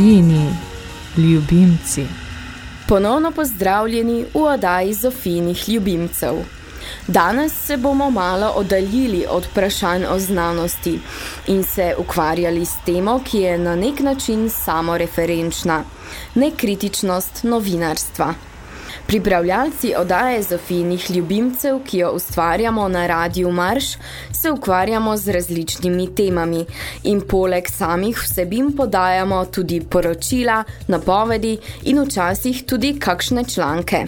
Zofijini ljubimci. Ponovno pozdravljeni v oddaji Zofijinih ljubimcev. Danes se bomo malo oddaljili od vprašanj o znanosti in se ukvarjali s temo, ki je na nek način samoreferenčna – nekritičnost novinarstva. Pripravljalci odaje Zofijnih ljubimcev, ki jo ustvarjamo na Radiju Marš, se ukvarjamo z različnimi temami in poleg samih vsebin podajamo tudi poročila, napovedi in včasih tudi kakšne članke.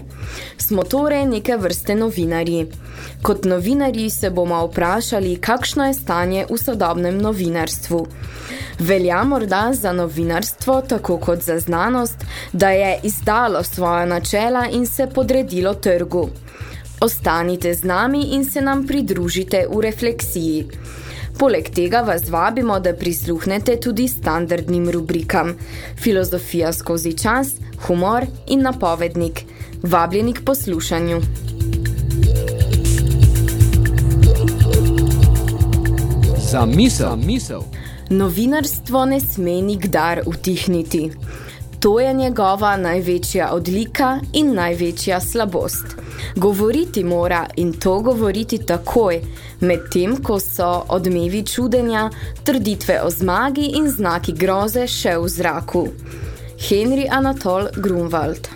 Smo torej neke vrste novinarji. Kot novinarji se bomo vprašali, kakšno je stanje v sodobnem novinarstvu. Velja morda za novinarstvo, tako kot za znanost, da je izdalo svoja načela in se podredilo trgu. Ostanite z nami in se nam pridružite v refleksiji. Poleg tega vas vabimo, da prisluhnete tudi standardnim rubrikam Filozofija skozi čas, humor in napovednik. Vabljeni k poslušanju. Za misel. Novinarstvo ne sme nikdar utihniti. To je njegova največja odlika in največja slabost. Govoriti mora in to govoriti takoj, med tem, ko so odmevi čudenja, trditve o zmagi in znaki groze še v zraku. Henry Anatol Grunwald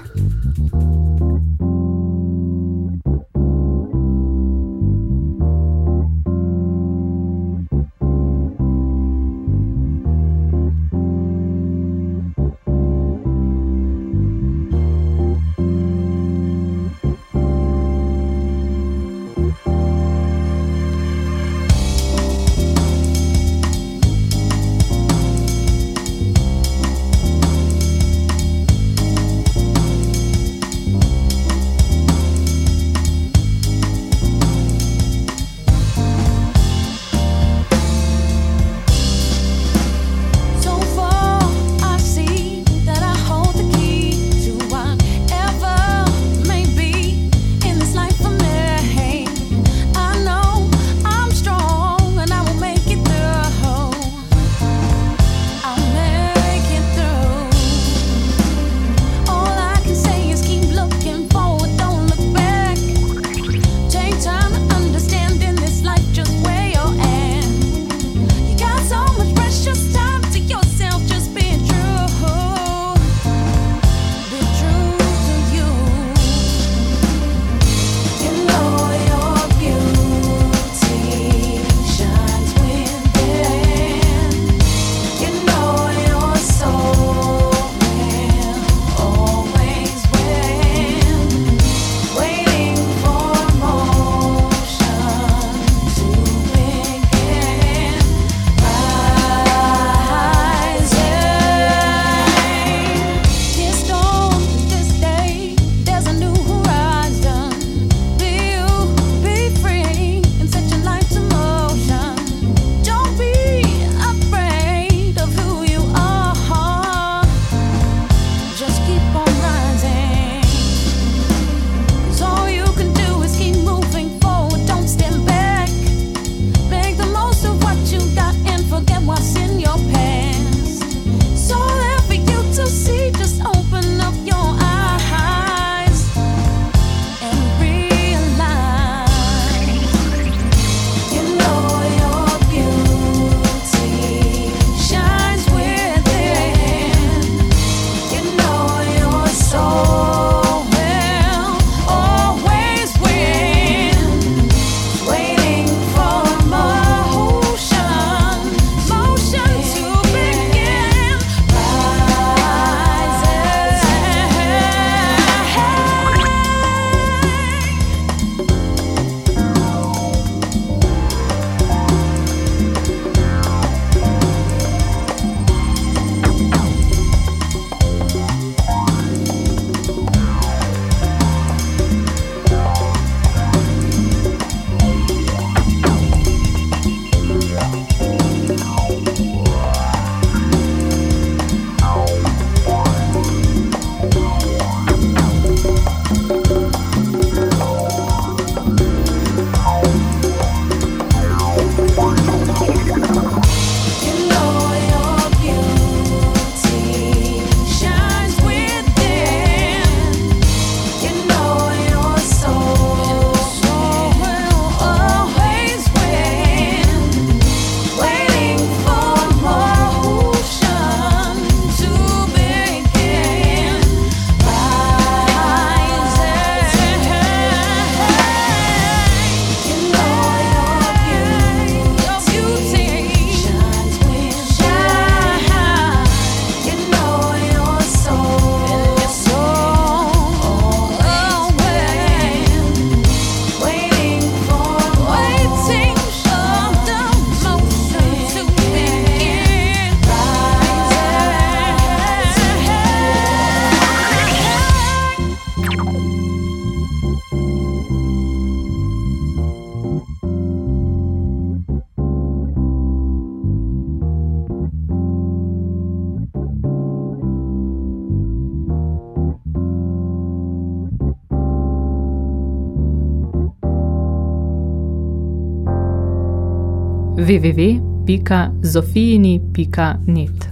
www.zofijini.net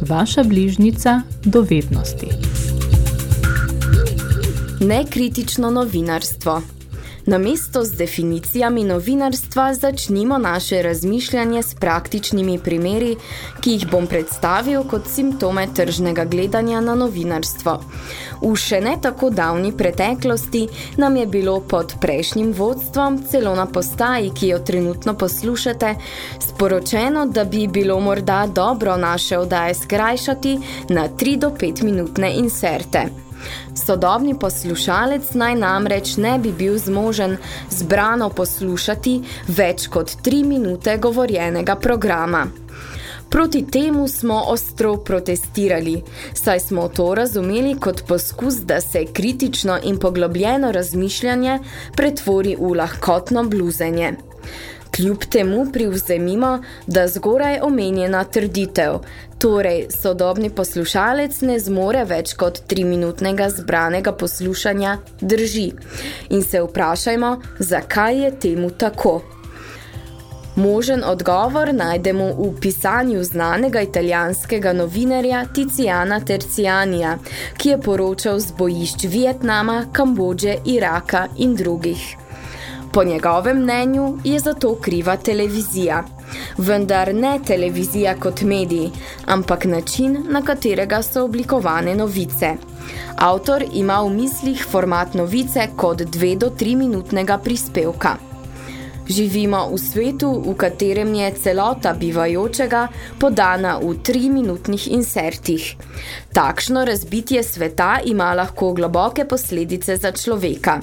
Vaša bližnica do vednosti. Nekritično novinarstvo Namesto z definicijami novinarstva začnimo naše razmišljanje s praktičnimi primeri, ki jih bom predstavil kot simptome tržnega gledanja na novinarstvo. V še ne tako davni preteklosti nam je bilo pod prejšnjim vodstvom, celo na postaji, ki jo trenutno poslušate, sporočeno, da bi bilo morda dobro naše odaje skrajšati na 3 do 5 minutne inserte. Sodobni poslušalec naj namreč ne bi bil zmožen zbrano poslušati več kot tri minute govorjenega programa. Proti temu smo ostro protestirali, saj smo to razumeli kot poskus, da se kritično in poglobljeno razmišljanje pretvori v lahkotno bluzenje. Kljub temu privzemimo, da zgoraj omenjena trditev, torej sodobni poslušalec ne zmore več kot triminutnega zbranega poslušanja, drži. In se vprašajmo, zakaj je temu tako. Možen odgovor najdemo v pisanju znanega italijanskega novinarja Tiziana Tercianija, ki je poročal z bojišč Vietnama, Kambodže, Iraka in drugih. Po njegovem mnenju je zato kriva televizija. Vendar ne televizija kot medij, ampak način, na katerega so oblikovane novice. Avtor ima v mislih format novice kot 2 do 3 minutnega prispevka. Živimo v svetu, v katerem je celota bivajočega podana v triminutnih insertih. Takšno razbitje sveta ima lahko globoke posledice za človeka.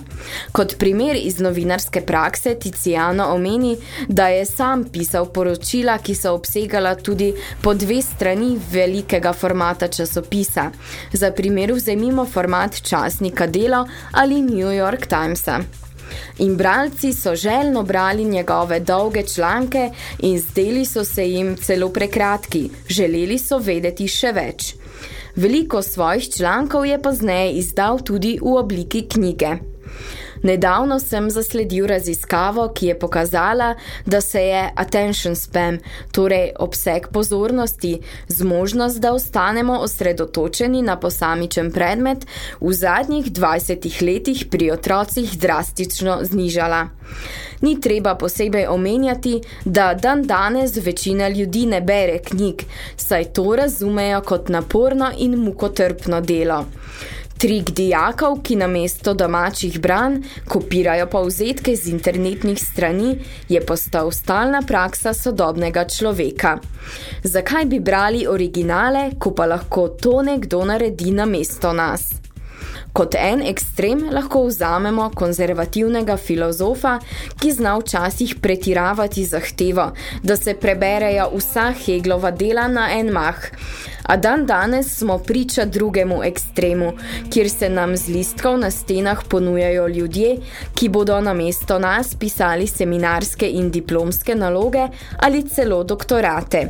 Kot primer iz novinarske prakse Tiziano omeni, da je sam pisal poročila, ki so obsegala tudi po dve strani velikega formata časopisa. Za primer vzemimo format časnika Delo ali New York Timesa. In bralci so željno brali njegove dolge članke in zdeli so se jim celo prekratki, želeli so vedeti še več. Veliko svojih člankov je pozneje izdal tudi v obliki knjige. Nedavno sem zasledil raziskavo, ki je pokazala, da se je attention spam, torej obseg pozornosti, zmožnost, da ostanemo osredotočeni na posamičen predmet, v zadnjih 20 letih pri otrocih drastično znižala. Ni treba posebej omenjati, da dan danes večina ljudi ne bere knjig, saj to razumejo kot naporno in mukotrpno delo. Trik dijakov, ki namesto domačih bran kopirajo povzetke z internetnih strani, je postal stalna praksa sodobnega človeka. Zakaj bi brali originale, ko pa lahko to nekdo naredi namesto nas? Kot en ekstrem lahko vzamemo konzervativnega filozofa, ki zna včasih pretiravati zahtevo, da se preberejo vsa Heglova dela na en mah. A dan danes smo priča drugemu ekstremu, kjer se nam z listkov na stenah ponujajo ljudje, ki bodo namesto nas pisali seminarske in diplomske naloge ali celo doktorate.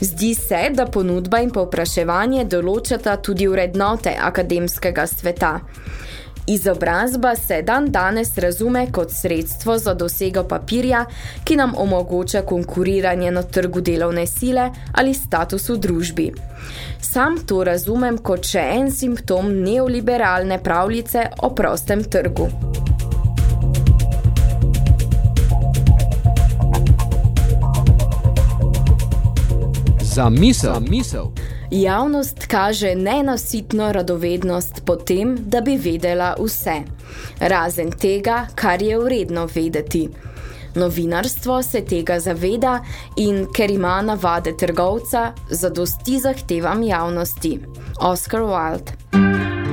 Zdi se, da ponudba in povpraševanje določata tudi vrednote akademskega sveta. Izobrazba se dan danes razume kot sredstvo za dosego papirja, ki nam omogoča konkuriranje na trgu delovne sile ali status v družbi. Sam to razumem kot še en simptom neoliberalne pravljice o prostem trgu. Za misel. Za misel. Javnost kaže nenasitno radovednost po tem, da bi vedela vse. Razen tega, kar je vredno vedeti. Novinarstvo se tega zaveda in, ker ima navade trgovca, zadosti zahtevam javnosti. Oscar Wilde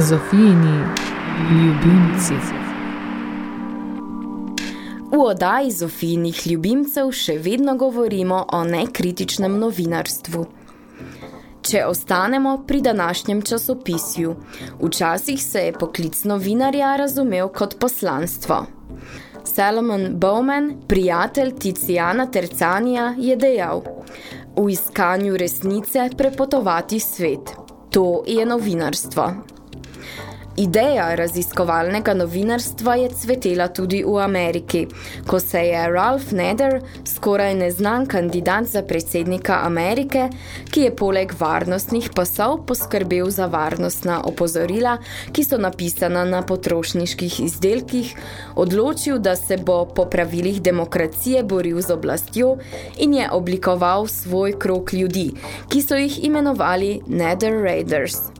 Zofijini ljubimci. V oddaji Zofijinih ljubimcev še vedno govorimo o nekritičnem novinarstvu. Če ostanemo pri današnjem časopisju, včasih se je poklic novinarja razumel kot poslanstvo. Salomon Bowman, prijatelj Tiziana Tercanija, je dejal v iskanju resnice prepotovati svet. To je novinarstvo. Ideja raziskovalnega novinarstva je cvetela tudi v Ameriki, ko se je Ralph Nader, skoraj neznan kandidat za predsednika Amerike, ki je poleg varnostnih pasov poskrbel za varnostna opozorila, ki so napisana na potrošniških izdelkih, odločil, da se bo po pravilih demokracije boril z oblastjo in je oblikoval svoj krok ljudi, ki so jih imenovali Nether Raiders.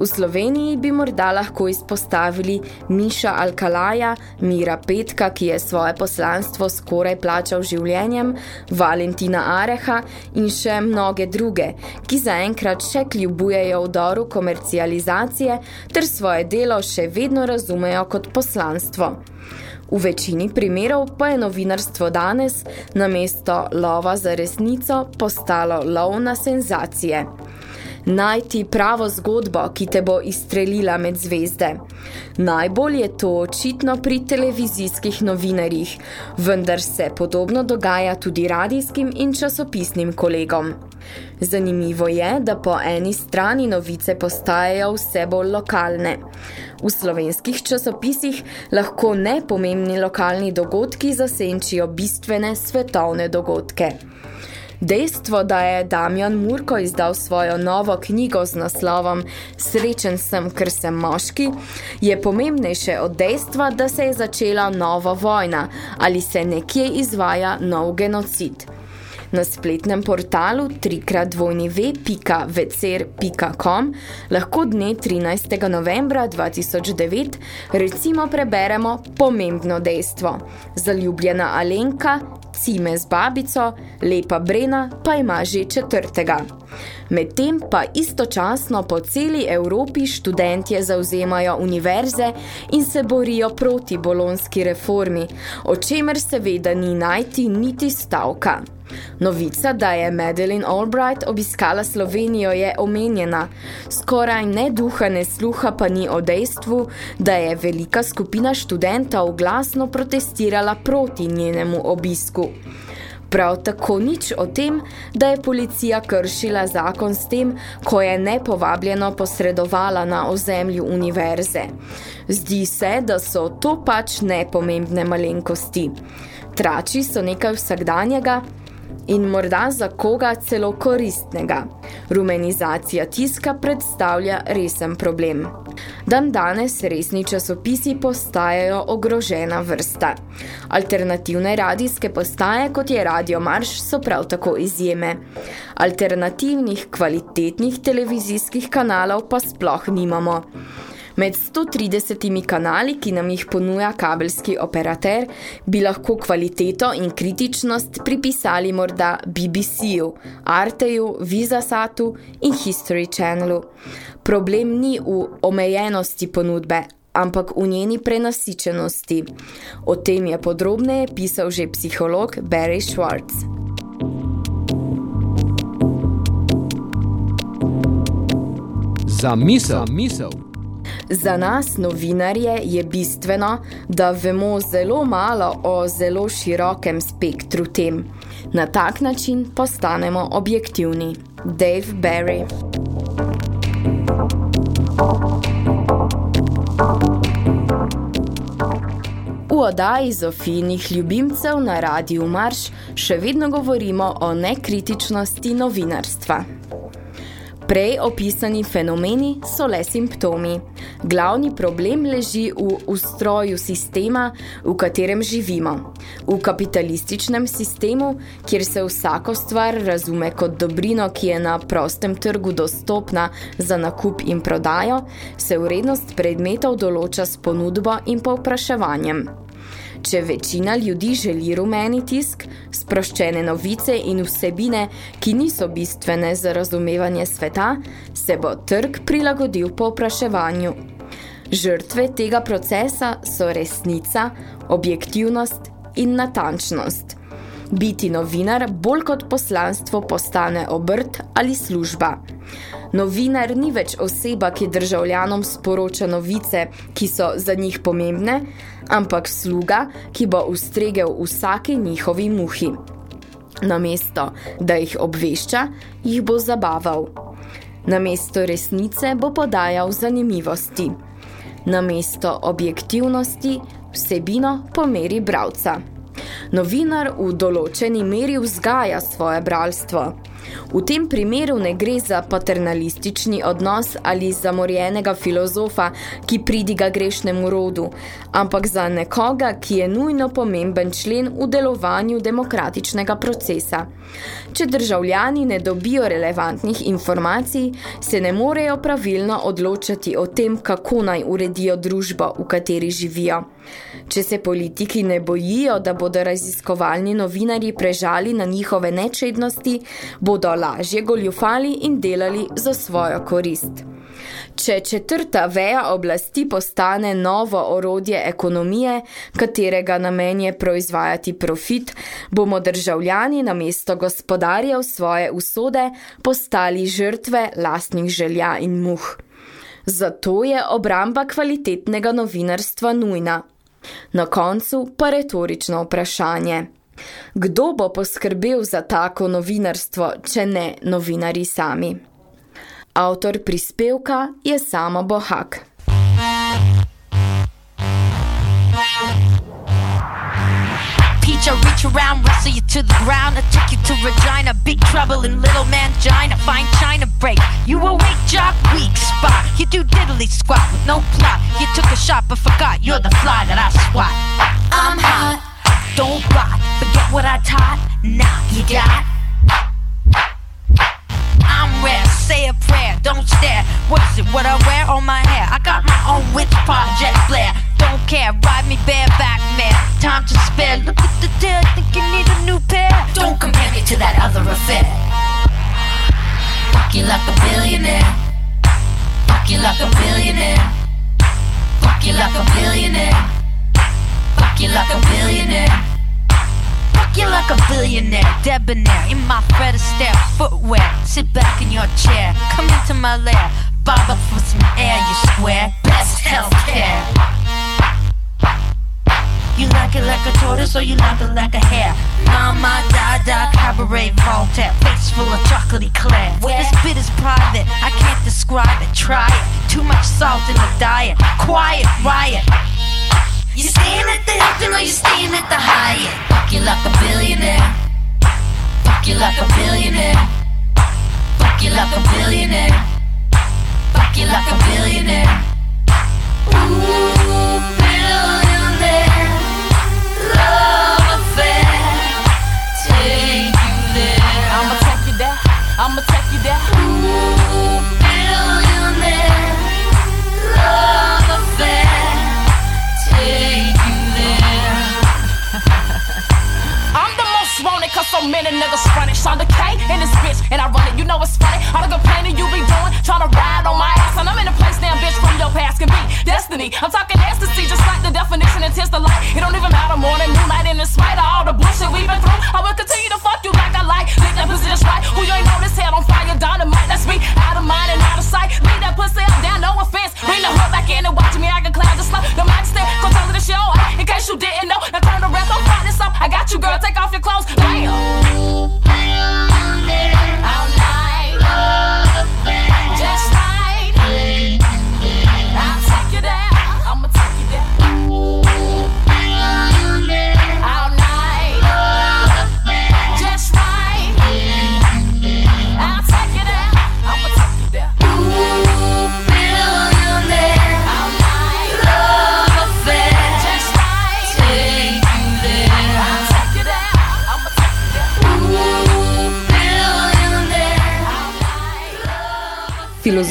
V Sloveniji bi morda lahko izpostavili Miša Alkalaja, Mira Petka, ki je svoje poslanstvo skoraj plačal življenjem, Valentina Areha in še mnoge druge, ki zaenkrat še kljubujejo vdoru komercializacije ter svoje delo še vedno razumejo kot poslanstvo. V večini primerov pa je novinarstvo danes namesto lova za resnico postalo lov na senzacije najti pravo zgodbo, ki te bo izstrelila med zvezde. Najbolj je to očitno pri televizijskih novinarjih, vendar se podobno dogaja tudi radijskim in časopisnim kolegom. Zanimivo je, da po eni strani novice postajajo vse bolj lokalne. V slovenskih časopisih lahko nepomembni lokalni dogodki zasenčijo bistvene svetovne dogodke. Dejstvo, da je Damjan Murko izdal svojo novo knjigo z naslovom Srečen sem, ker sem moški, je pomembnejše od dejstva, da se je začela nova vojna ali se nekje izvaja nov genocid. Na spletnem portalu www.vecer.com lahko dne 13. novembra 2009 recimo preberemo pomembno dejstvo. Zaljubljena Alenka, cime z babico, lepa Brena pa ima že četrtega. Medtem pa istočasno po celi Evropi študentje zauzemajo univerze in se borijo proti bolonski reformi, o čemer seveda ni najti niti stavka. Novica, da je Madeleine Albright obiskala Slovenijo je omenjena, skoraj ne duha ne sluha pa ni o dejstvu, da je velika skupina študentov glasno protestirala proti njenemu obisku. Prav tako nič o tem, da je policija kršila zakon s tem, ko je nepovabljeno posredovala na ozemlju univerze. Zdi se, da so to pač nepomembne malenkosti. Trači so nekaj vsakdanjega, in morda za koga celo koristnega. Rumenizacija tiska predstavlja resen problem. Dan danes resni časopisi postajajo ogrožena vrsta. Alternativne radijske postaje, kot je Radio Marš, so prav tako izjeme. Alternativnih, kvalitetnih televizijskih kanalov pa sploh nimamo. Med 130 kanali, ki nam jih ponuja kabelski operater, bi lahko kvaliteto in kritičnost pripisali morda BBC-ju, Arteju, Visasatu in History Channelu. Problem ni v omejenosti ponudbe, ampak v njeni prenasičenosti. O tem je podrobneje pisal že psiholog Barry Schwartz. Za misel, misel. Za nas, novinarje, je bistveno, da vemo zelo malo o zelo širokem spektru tem. Na tak način postanemo objektivni. Dave Barry V oddaji Zofijnih ljubimcev na Radiju Marš še vedno govorimo o nekritičnosti novinarstva. Prej opisani fenomeni so le simptomi. Glavni problem leži v ustroju sistema, v katerem živimo. V kapitalističnem sistemu, kjer se vsako stvar razume kot dobrino, ki je na prostem trgu dostopna za nakup in prodajo, se vrednost predmetov določa s ponudbo in povpraševanjem. Če večina ljudi želi rumeni tisk, sproščene novice in vsebine, ki niso bistvene za razumevanje sveta, se bo trg prilagodil po vpraševanju. Žrtve tega procesa so resnica, objektivnost in natančnost. Biti novinar bolj kot poslanstvo postane obrt ali služba. Novinar ni več oseba, ki državljanom sporoča novice, ki so za njih pomembne, ampak sluga, ki bo ustregel vsake njihovi muhi. Namesto, da jih obvešča, jih bo zabaval. Namesto resnice bo podajal zanimivosti. Namesto objektivnosti vsebino pomeri bravca. Novinar v določeni meri vzgaja svoje bralstvo. V tem primeru ne gre za paternalistični odnos ali zamorjenega filozofa, ki pridiga grešnemu rodu, ampak za nekoga, ki je nujno pomemben člen v delovanju demokratičnega procesa. Če državljani ne dobijo relevantnih informacij, se ne morejo pravilno odločati o tem, kako naj uredijo družbo, v kateri živijo. Če se politiki ne bojijo, da bodo raziskovalni novinarji prežali na njihove nečednosti, bodo lažje goljufali in delali za svojo korist. Če četrta veja oblasti postane novo orodje ekonomije, katerega namen je proizvajati profit, bomo državljani namesto gospodarjev svoje usode postali žrtve lastnih želja in muh. Zato je obramba kvalitetnega novinarstva nujna. Na koncu pa retorično vprašanje. Kdo bo poskrbel za tako novinarstvo, če ne novinari sami? Avtor prispevka je Samo Bohak. I reach around, wrestle you to the ground. I take you to Regina, big trouble in little mangina. Fine China break. You awake, jock, weak spot. You do diddly squat with no plot. You took a shot but forgot you're the fly that I swat. I'm hot, don't rot. Forget what I taught. Nah, you got. I'm rare, say a prayer, don't stare. What is it, what I wear on my hair? I got my own witch project flair. Don't care, ride me bareback, man. Time to spare. Look at the tail, think you need a new pair. Don't compare me to that other affair. Fuck you like a billionaire. Fuck you like a billionaire. Fuck you like a billionaire. Fuck you like a billionaire. You like a billionaire, debonair In my Fred Astaire footwear Sit back in your chair, come into my lair Bob up for some air, you square Best healthcare You like it like a tortoise or you like it like a hare Mama, Dada, Cabaret, Voltaire Face full of chocolate eclair This bit is private, I can't describe it Try it, too much salt in the diet Quiet, riot you staying at the Hilton or you staying at the Hyatt? Fuck you like a billionaire. Fuck you like a billionaire. Fuck you like a billionaire. Fuck you like a billionaire. Ooh, cause so many niggas. Sean the K in this bitch, and I run it. You know it's funny. All the complaining you be doing, trying to ride on my ass. And I'm in a place damn bitch from your past can be destiny. I'm talking ecstasy, just like the definition intense the light. It don't even matter morning, moonlight, and in spite of all the bullshit we've been through, I will continue to fuck you like I like. Lick that pussy just right. Who you ain't know this head on fire, dynamite. That's me, out of mind and out of sight. Leave that pussy up down, no offense. Bring the hook back in and watch me, I can cloud the slow. The mic stand, go tell the show. In case you didn't know, now turn the rest, don't find this. I got you, girl, take off your clothes.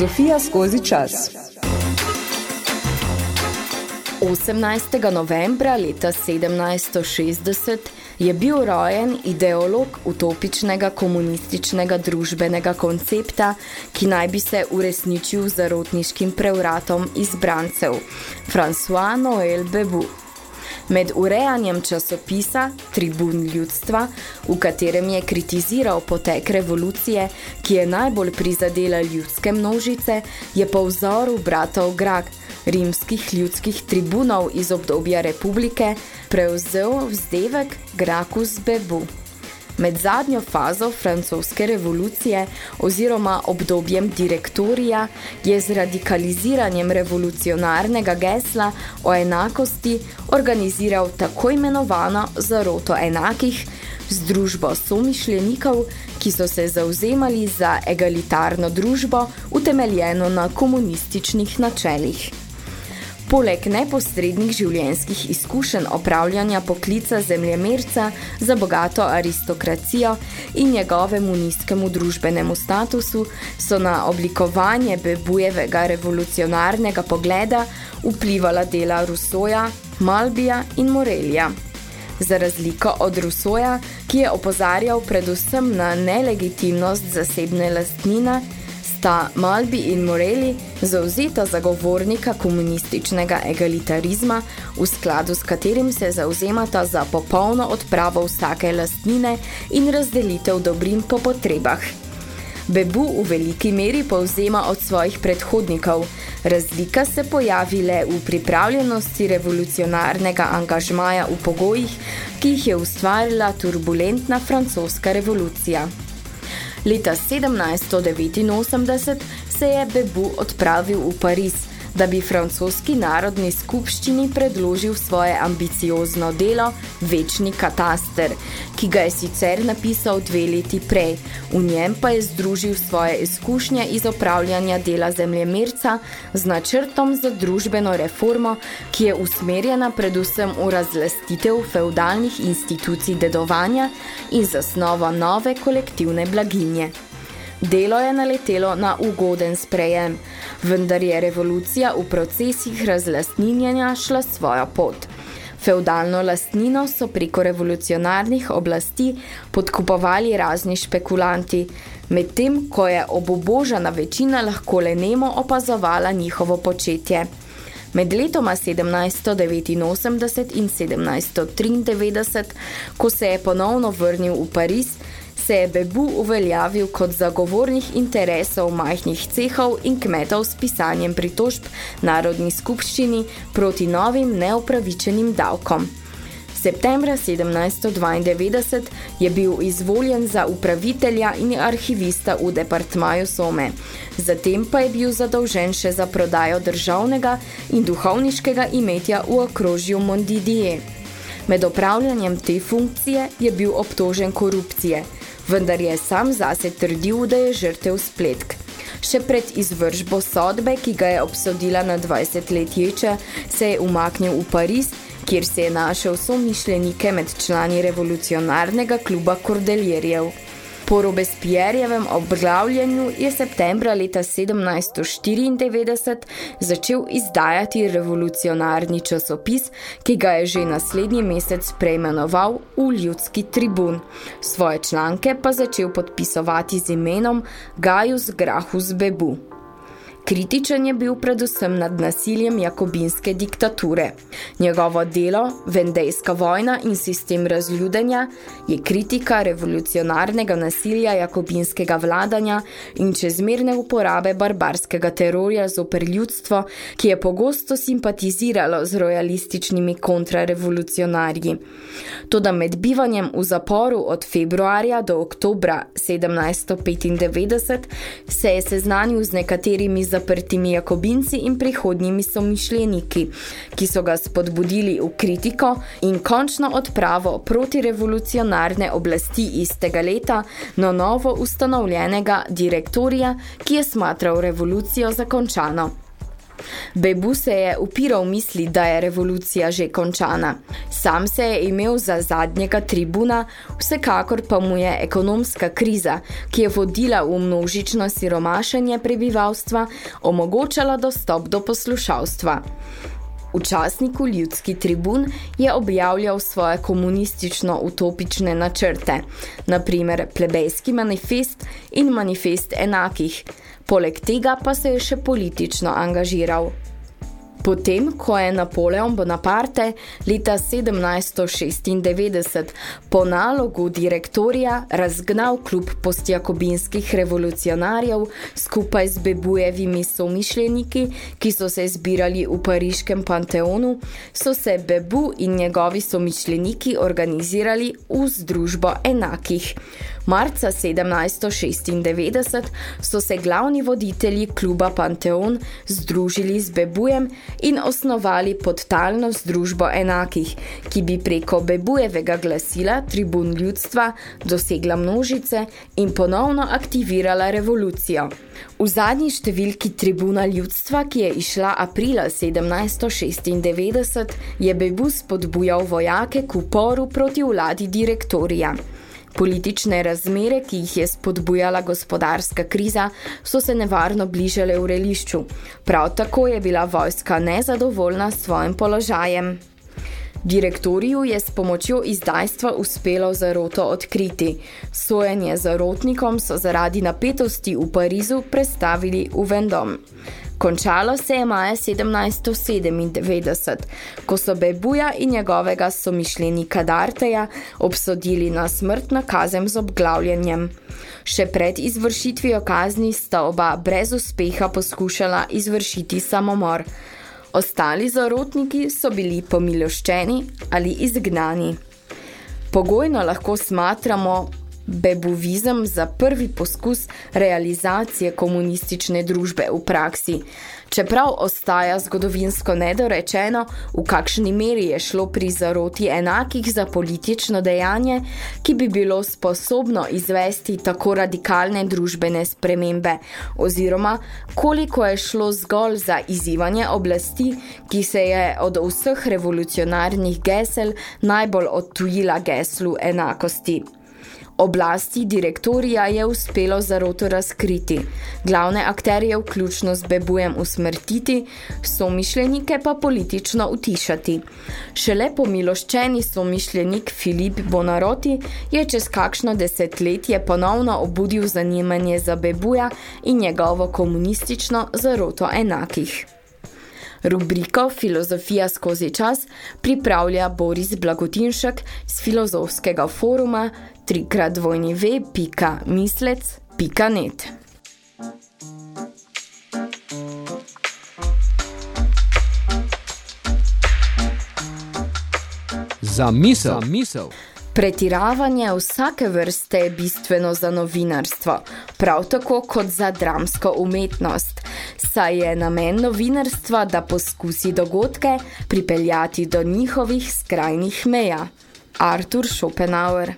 Filozofija skozi čas. 18. novembra leta 1760 je bil rojen ideolog utopičnega komunističnega družbenega koncepta, ki naj bi se uresničil zarotniškim prevratom izbrancev, François Noël Bebu. Med urejanjem časopisa Tribun ljudstva, v katerem je kritiziral potek revolucije, ki je najbolj prizadela ljudske množice, je po vzoru bratov Grag, rimskih ljudskih tribunov iz obdobja republike, prevzel vzdevek Gracchus Bebu. Med zadnjo fazo francoske revolucije oziroma obdobjem direktorija je z radikaliziranjem revolucionarnega gesla o enakosti organiziral tako imenovano zaroto enakih z družbo somišljenikov, ki so se zauzemali za egalitarno družbo utemeljeno na komunističnih načelih. Poleg neposrednih življenjskih izkušenj opravljanja poklica zemljemerca za bogato aristokracijo in njegovemu nizkemu družbenemu statusu so na oblikovanje Bebujevega revolucionarnega pogleda vplivala dela Rusoja, Malbija in Morelija. Za razliko od Rusoja, ki je opozarjal predvsem na nelegitimnost zasebne lastnine, sta Malbi in Morelli zauzeta zagovornika komunističnega egalitarizma, v skladu s katerim se zauzemata za popolno odpravo vsake lastnine in razdelitev dobrin po potrebah. Bebu v veliki meri povzema od svojih predhodnikov. Razlika se pojavi le v pripravljenosti revolucionarnega angažmaja v pogojih, ki jih je ustvarila turbulentna francoska revolucija. Leta 1789 se je Bebu odpravil v Pariz, da bi francoski narodni skupščini predložil svoje ambiciozno delo Večni kataster, ki ga je sicer napisal dve leti prej. V njem pa je združil svoje izkušnje iz opravljanja dela zemljemerca z načrtom za družbeno reformo, ki je usmerjena predvsem v razlastitev feudalnih institucij dedovanja in zasnovo nove kolektivne blaginje. Delo je naletelo na ugoden sprejem, vendar je revolucija v procesih razlastninjenja šla svojo pot. Feudalno lastnino so preko revolucionarnih oblasti podkupovali razni špekulanti, medtem ko je obobožana večina lahko le nemo opazovala njihovo početje. Med letoma 1789 in 1793, ko se je ponovno vrnil v Pariz, se je Bebu uveljavil kot zagovornih interesov majhnih cehov in kmetov s pisanjem pritožb Narodni skupščini proti novim neopravičenim davkom. Septembra 1792 je bil izvoljen za upravitelja in arhivista v departmaju Some. Zatem pa je bil zadolžen še za prodajo državnega in duhovniškega imetja v okrožju Mondidije. Med opravljanjem te funkcije je bil obtožen korupcije – vendar je sam zase trdil, da je žrtev spletk. Še pred izvržbo sodbe, ki ga je obsodila na 20 let ječe, se je umaknil v Pariz, kjer se je našel somišljenike med člani revolucionarnega kluba kordeljerjev. Po Robespierjevem obglavljanju je septembra leta 1794 začel izdajati revolucionarni časopis, ki ga je že naslednji mesec preimenoval v ljudski tribun. Svoje članke pa začel podpisovati z imenom Gaius Gracchus Bebu. Kritičen je bil predvsem nad nasiljem jakobinske diktature. Njegovo delo, Vendejska vojna in sistem razljudenja, je kritika revolucionarnega nasilja jakobinskega vladanja in čezmerne uporabe barbarskega terorja zoper ljudstvo, ki je pogosto simpatiziralo z rojalističnimi kontrarevolucionarji. Toda med bivanjem v zaporu od februarja do oktobra 1795 se je seznanil z nekaterimi zaprtimi jakobinci in prihodnjimi somišljeniki, ki so ga spodbudili v kritiko in končno odpravo protirevolucionarne oblasti istega leta na novo ustanovljenega direktorija, ki je smatral revolucijo zakončano. Bebu se je upiral misli, da je revolucija že končana. Sam se je imel za zadnjega tribuna, vsekakor pa mu je ekonomska kriza, ki je vodila v množično siromašenje prebivalstva, omogočala dostop do poslušalstva. V časniku Ljudski tribun je objavljal svoje komunistično-utopične načrte, naprimer plebejski manifest in manifest enakih, poleg tega pa se je še politično angažiral. Potem, ko je Napoleon Bonaparte leta 1796 po nalogu direktorija razgnal klub postjakobinskih revolucionarjev skupaj z Bebujevimi somišljeniki, ki so se zbirali v pariškem Panteonu, so se Bebu in njegovi somišljeniki organizirali v združbo enakih. Marca 1796 so se glavni voditelji kluba Panteon združili z Bebujem in osnovali podtalno združbo enakih, ki bi preko Bebujevega glasila tribun ljudstva dosegla množice in ponovno aktivirala revolucijo. V zadnji številki tribuna ljudstva, ki je išla aprila 1796, je Bebu spodbujal vojake k uporu proti vladi direktorija. Politične razmere, ki jih je spodbujala gospodarska kriza, so se nevarno bližale v relišču. Prav tako je bila vojska nezadovoljna s svojim položajem. Direktoriju je s pomočjo izdajstva uspelo zaroto odkriti. Sojenje zarotnikom so zaradi napetosti v Parizu prestavili v Vendom. Končalo se je maja 1797, ko so Bebuja in njegovega somišljenika Darteja obsodili na smrtno kazem z obglavljanjem. Še pred izvršitvijo kazni sta oba brez uspeha poskušala izvršiti samomor. Ostali zarotniki so bili pomiloščeni ali izgnani. Pogojno lahko smatramo bebuvizem za prvi poskus realizacije komunistične družbe v praksi. Čeprav ostaja zgodovinsko nedorečeno, v kakšni meri je šlo pri zaroti enakih za politično dejanje, ki bi bilo sposobno izvesti tako radikalne družbene spremembe, oziroma koliko je šlo zgolj za izzivanje oblasti, ki se je od vseh revolucionarnih gesel najbolj odtujila geslu enakosti. Oblasti direktorija je uspelo zaroto razkriti, glavne akterje vključno z bebujem usmrtiti, somišljenike pa politično utišati. Šele pomiloščeni somišljenik Filip Bonaroti je čez kakšno desetletje ponovno obudil zanimanje za bebuja in njegovo komunistično zaroto enakih. Rubriko Filozofija skozi čas pripravlja Boris Blagotinšek z filozofskega foruma v.mislec.net. Za misel. Misel. Pretiravanje vsake vrste je bistveno za novinarstvo, prav tako kot za dramsko umetnost, saj je namen novinarstva, da poskusi dogodke pripeljati do njihovih skrajnih meja. Artur Schopenhauer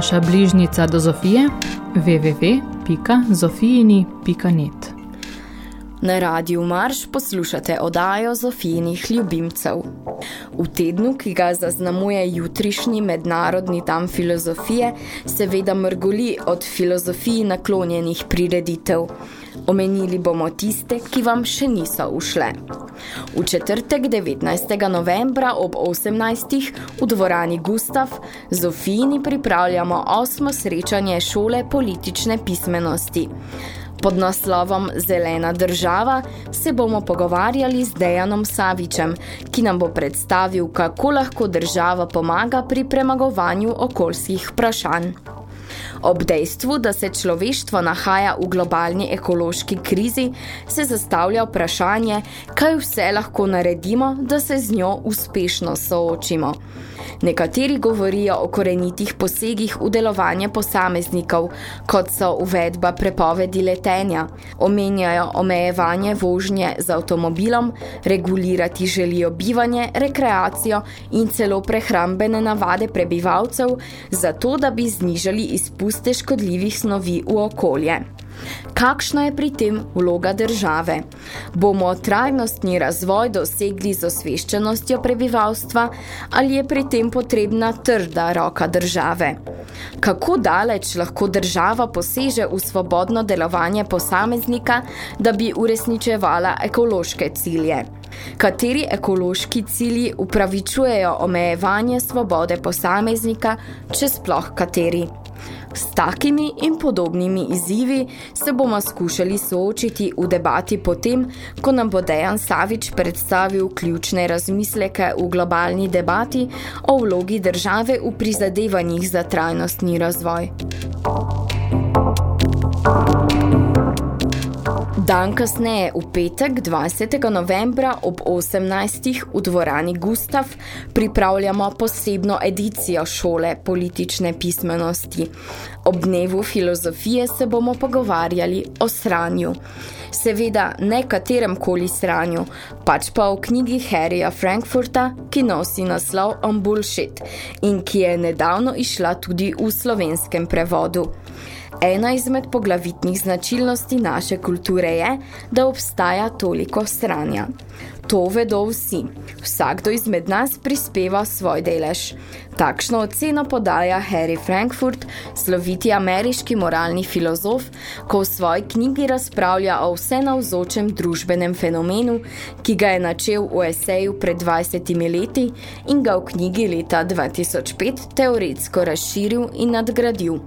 Vaša bližnica do Zofije www.zofijini.net Na radiju Marš poslušate odajo Zofijinih ljubimcev. V tednu, ki ga zaznamuje jutrišnji mednarodni dan filozofije, seveda mrgoli od filozofiji naklonjenih prireditev. Omenili bomo tiste, ki vam še niso ušle. V četrtek 19. novembra ob 18. v dvorani Gustav Zofijini pripravljamo osmo srečanje šole politične pismenosti. Pod naslovom Zelena država se bomo pogovarjali z Dejanom Savičem, ki nam bo predstavil, kako lahko država pomaga pri premagovanju okoljskih vprašanj. Ob dejstvu, da se človeštvo nahaja v globalni ekološki krizi, se zastavlja vprašanje, kaj vse lahko naredimo, da se z njo uspešno soočimo. Nekateri govorijo o korenitih posegih v delovanje posameznikov, kot so uvedba prepovedi letenja, omenjajo omejevanje vožnje z avtomobilom, regulirati želijo bivanje, rekreacijo in celo prehrambene navade prebivalcev, zato da bi znižali izpuste škodljivih snovi v okolje. Kakšna je pri tem vloga države? Bomo trajnostni razvoj dosegli z osveščenostjo prebivalstva ali je pri tem potrebna trda roka države? Kako daleč lahko država poseže v svobodno delovanje posameznika, da bi uresničevala ekološke cilje? Kateri ekološki cilji upravičujejo omejevanje svobode posameznika, če sploh kateri? S takimi in podobnimi izzivi se bomo skušali soočiti v debati potem, ko nam bo Dejan Savič predstavil ključne razmisleke v globalni debati o vlogi države v prizadevanjih za trajnostni razvoj. Dan kasneje, v petek 20. novembra ob 18. v dvorani Gustav pripravljamo posebno edicijo šole politične pismenosti. Ob dnevu filozofije se bomo pogovarjali o sranju. Seveda ne katerem koli sranju, pač pa o knjigi Harryja Frankfurta, ki nosi naslov On Bullshit in ki je nedavno išla tudi v slovenskem prevodu. Ena izmed poglavitnih značilnosti naše kulture je, da obstaja toliko stranja. To vedo vsi. Vsakdo izmed nas prispeva svoj delež. Takšno oceno podaja Harry Frankfurt, sloviti ameriški moralni filozof, ko v svoji knjigi razpravlja o vsenavzočem družbenem fenomenu, ki ga je načel v eseju pred 20 leti in ga v knjigi leta 2005 teoretsko razširil in nadgradil.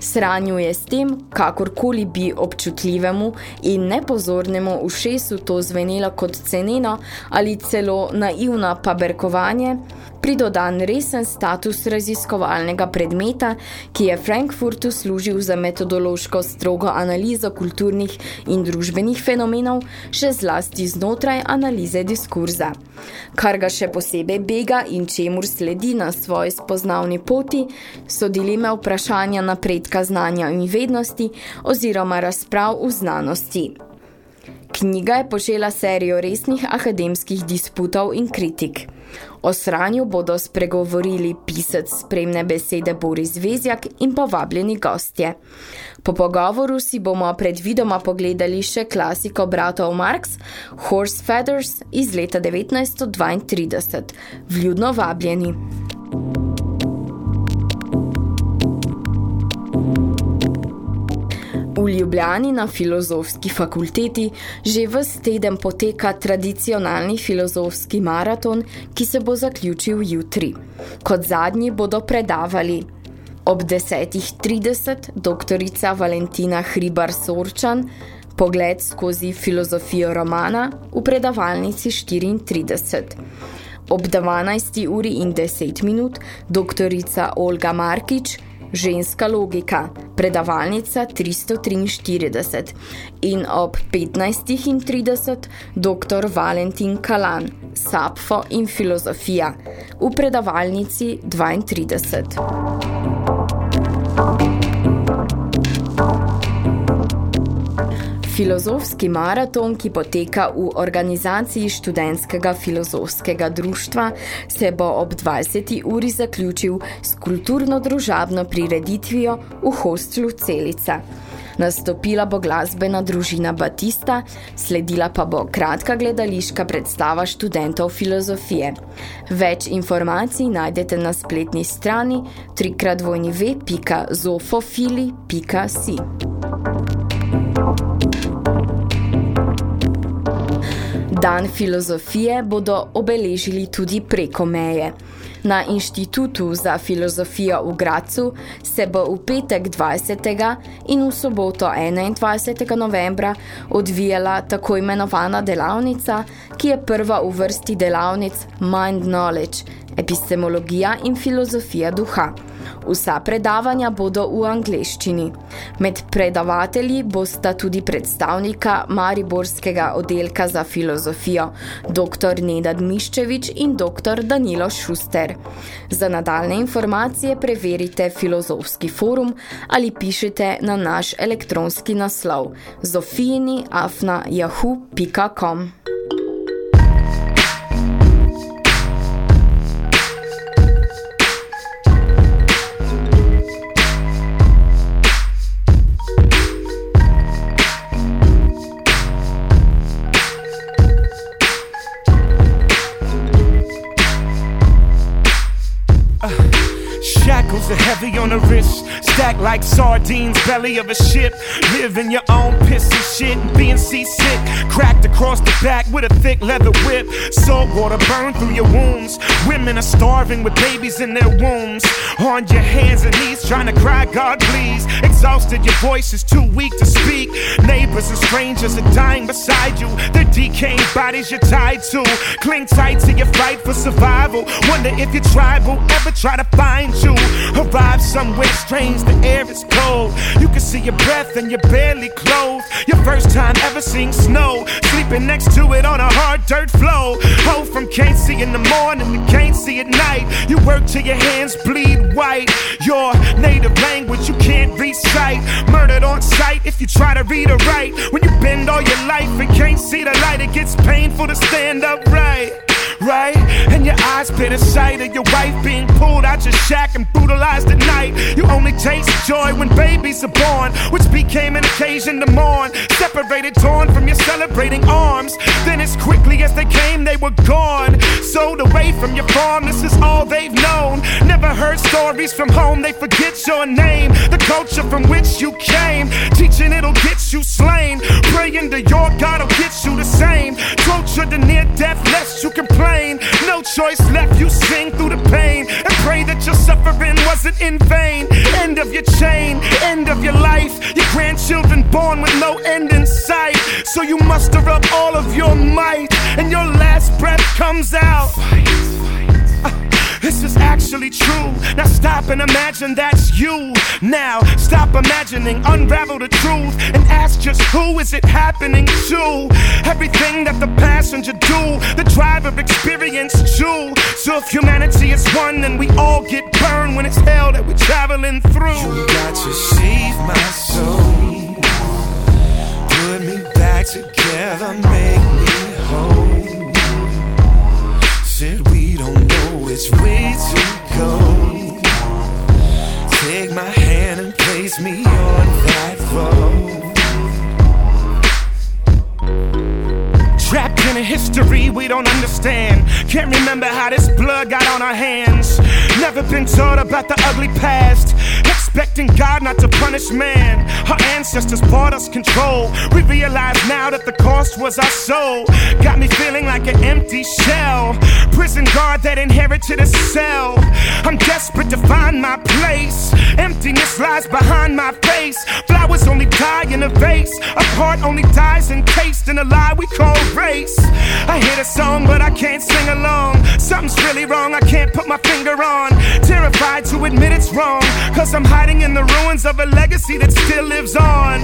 Sranju je s tem, kakorkoli bi občutljivemu in nepozornemu ušesu to zvenelo kot ceneno ali celo naivno paberkovanje, pridodan resen status raziskovalnega predmeta, ki je Frankfurtu služil za metodološko strogo analizo kulturnih in družbenih fenomenov, še zlasti znotraj analize diskurza. Kar ga še posebej bega in čemur sledi na svoji spoznavni poti, so dileme vprašanja napredka znanja in vednosti oziroma razprav v znanosti. Knjiga je počela serijo resnih akademskih disputov in kritik. O sranju bodo spregovorili pisec spremne besede Boris Vezjak in povabljeni gostje. Po pogovoru si bomo predvidoma pogledali še klasiko bratov Marx, Horse Feathers iz leta 1932. Vljudno vabljeni. V Ljubljani na filozofski fakulteti že ves teden poteka tradicionalni filozofski maraton, ki se bo zaključil jutri. Kot zadnji bodo predavali ob 10.30 doktorica Valentina Hribar-Sorčan, pogled skozi filozofijo romana v predavalnici 34. Ob 12. uri in 10 minut doktorica Olga Markič, Ženska logika, predavalnica 343 in ob 15.30 dr. Valentin Kalan, Sapfo in filozofija v predavalnici 32. Filozofski maraton, ki poteka v organizaciji študentskega filozofskega društva, se bo ob 20. uri zaključil s kulturno-družabno prireditvijo v hostlu Celica. Nastopila bo glasbena družina Batista, sledila pa bo kratka gledališka predstava študentov filozofije. Več informacij najdete na spletni strani www.zofofili.si. Dan filozofije bodo obeležili tudi preko meje. Na Inštitutu za filozofijo v Gracu se bo v petek 20. in v soboto 21. novembra odvijala tako imenovana delavnica, ki je prva v vrsti delavnic Mind Knowledge, epistemologija in filozofija duha. Vsa predavanja bodo v angleščini. Med predavatelji bosta tudi predstavnika Mariborskega oddelka za filozofijo, dr. Nedad Miščevič in dr. Danilo Šuster. Za nadaljne informacije preverite filozofski forum ali pišite na naš elektronski naslov zofijini.yahoo.com. like sardines, belly of a ship. Live in your own piss and shit, and being seasick. Cracked across the back with a thick leather whip. Salt water burn through your wounds. Women are starving with babies in their wombs. On your hands and knees, trying to cry, God please. Exhausted, your voice is too weak to speak. Neighbors and strangers are dying beside you. Their decaying bodies you're tied to. Cling tight to your fight for survival. Wonder if your tribe will ever try to find you. Arrive somewhere strange, the air is cold. You can see your breath and you're barely clothed. Your first time ever seeing snow. Sleeping next to it on a hard dirt floor. Ho from can't see in the morning to can't see at night. You work till your hands bleed white. Your native language you can't recite. Murdered on sight if you try to read or write. When you bend all your life and can't see the light, it gets painful to stand upright right? And your eyes bit a sight of your wife being pulled out your shack and brutalized at night. You only taste joy when babies are born, which became an occasion to mourn. Separated, torn from your celebrating arms. Then, as quickly as they came, they were gone. Sold away from your farm, this is all they've known. Never heard stories from home, they forget your name, the culture from which you came. Teaching it'll get you slain. Praying to your God will get you the same. Torture to near death, lest you complain. No choice left, you sing through the pain and pray that your suffering wasn't in vain. End of your chain, end of your life. Your grandchildren born with no end in sight. So you muster up all of your might, and your last breath comes out. This is actually true. Now stop and imagine that's you. Now stop imagining, unravel the truth, and ask just who is it happening to? Everything that the passenger do, the driver experienced too. So if humanity is one, then we all get burned when it's hell that we're traveling through. You got to save my soul, put me back together, make we don't understand. Can't remember how this blood got on our hands. Never been taught about the ugly past. Expecting God not to punish man. Our ancestors bought us control. We realize now that the cost was our soul. Got me feeling like an empty shell. Prison guard that inherited a cell. I'm desperate to find my place. Emptiness lies behind my face. Flowers only die in a vase. A heart only dies encased in a lie we call race. I hear the song, but I can't sing along. Something's really wrong, I can't put my finger on. Terrified to admit it's wrong, cause I'm high hiding in the ruins of a legacy that still lives on.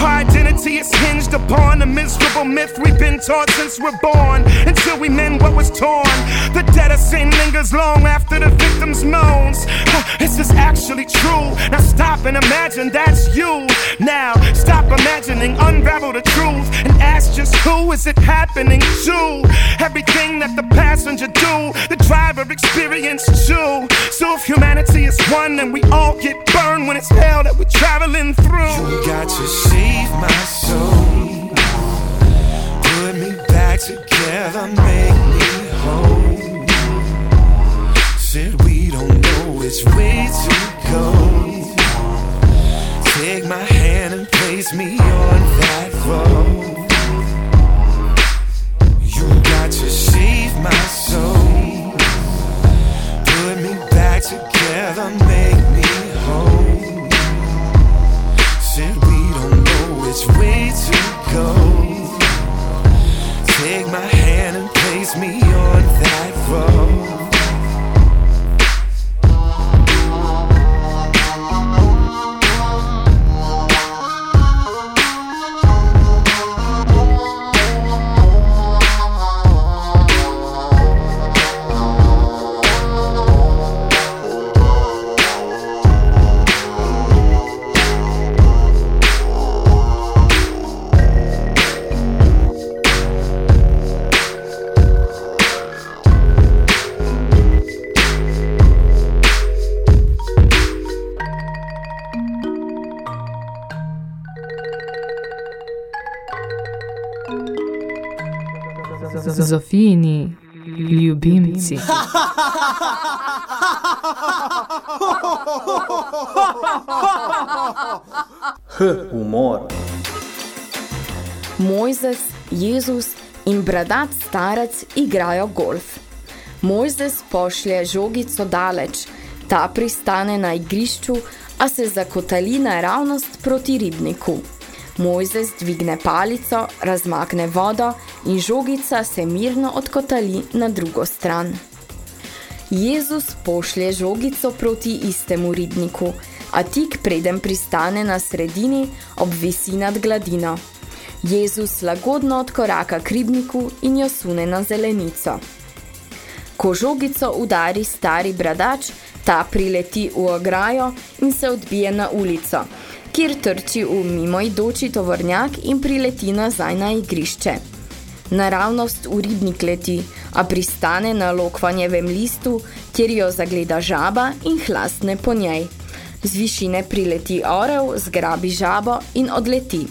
Our identity is hinged upon a miserable myth we've been taught since we're born. Until we mend what was torn. The debt of sin lingers long after the victim's moans. This is actually true. Now stop and imagine that's you. Now stop imagining, unravel the truth, and ask just who is it happening to? Everything that the passenger do, the driver experienced too. So if humanity is one, then we all get burned when it's hell that we're traveling through. You got to save my soul. Put me back together, make me whole. Said we don't know which way to go. Take my hand and place me on that road. You got to save my soul. Put me back together, make which way to go. Take my hand and place me on that road. Zofijini ljubimci. H. Humor. Mojzes, Jezus in bradat starec igrajo golf. Mojzes pošlje žogico daleč, ta pristane na igrišču, a se zakotali naravnost proti ribniku. Mojzes dvigne palico, razmakne vodo in žogica se mirno odkotali na drugo stran. Jezus pošlje žogico proti istemu ribniku, a tik preden pristane na sredini, obvisi nad gladino. Jezus lagodno odkoraka k ribniku in jo sune na zelenico. Ko žogico udari stari bradač, ta prileti v ograjo in se odbije na ulico, kjer trči v mimoidoči tovornjak in prileti nazaj na igrišče. Naravnost v ribnik leti, a pristane na lokvanjevem listu, kjer jo zagleda žaba in hlastne po njej. Z višine prileti orel, zgrabi žabo in odleti.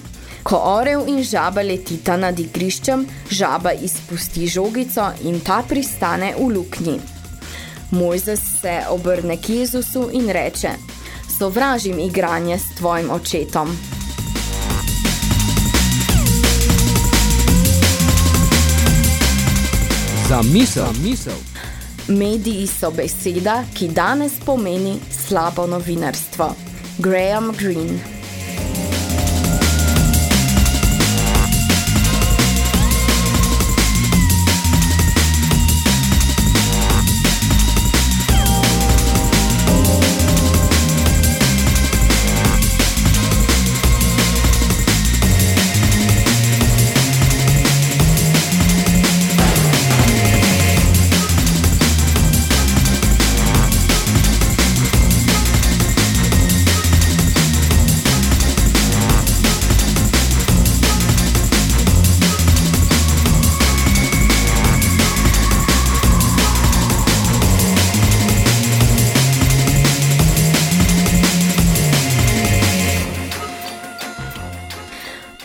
Ko orel in žaba letita nad igriščem, žaba izpusti žogico in ta pristane v luknji. Mojzes se obrne k Jezusu in reče, sovražim igranje s tvojim očetom. Za misel. Misel. Mediji so beseda, ki danes pomeni slabo novinarstvo. Graham Greene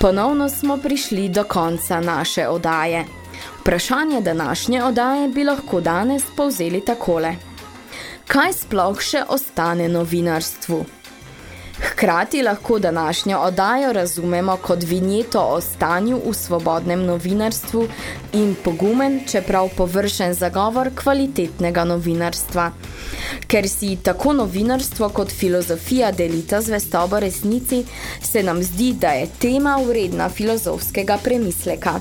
Ponovno smo prišli do konca naše odaje. Vprašanje današnje odaje bi lahko danes povzeli takole. Kaj sploh še ostane novinarstvu? Hkrati lahko današnjo oddajo razumemo kot vinjeto o stanju v svobodnem novinarstvu in pogumen, čeprav površen zagovor kvalitetnega novinarstva. Ker si tako novinarstvo kot filozofija delita zvestobo resnici, se nam zdi, da je tema vredna filozofskega premisleka.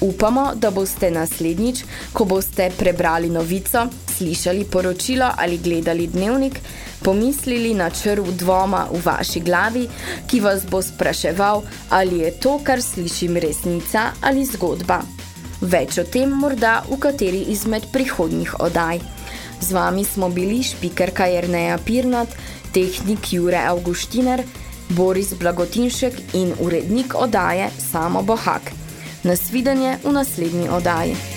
Upamo, da boste naslednjič, ko boste prebrali novico, slišali poročilo ali gledali dnevnik, pomislili na črv dvoma v vaši glavi, ki vas bo spraševal, ali je to, kar slišim resnica ali zgodba. Več o tem morda v kateri izmed prihodnjih odaj. Z vami smo bili špikerka Jerneja Pirnat, tehnik Jure Augustiner, Boris Blagotinšek in urednik odaje Samo Bohak. Nasvidenje v naslednji odaji.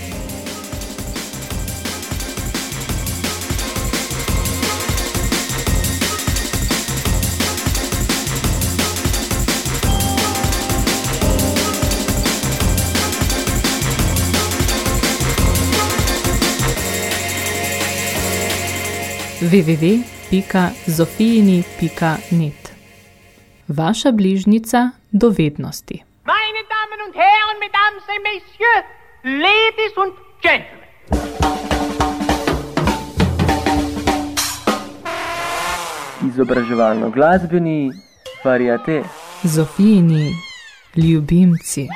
www.zofijini.net Vaša bližnica do vednosti. Meine Damen und Herren, Mesdames et Messieurs, Ladies und Gentlemen. Izobraževalno glasbeni variate. Zofijini ljubimci.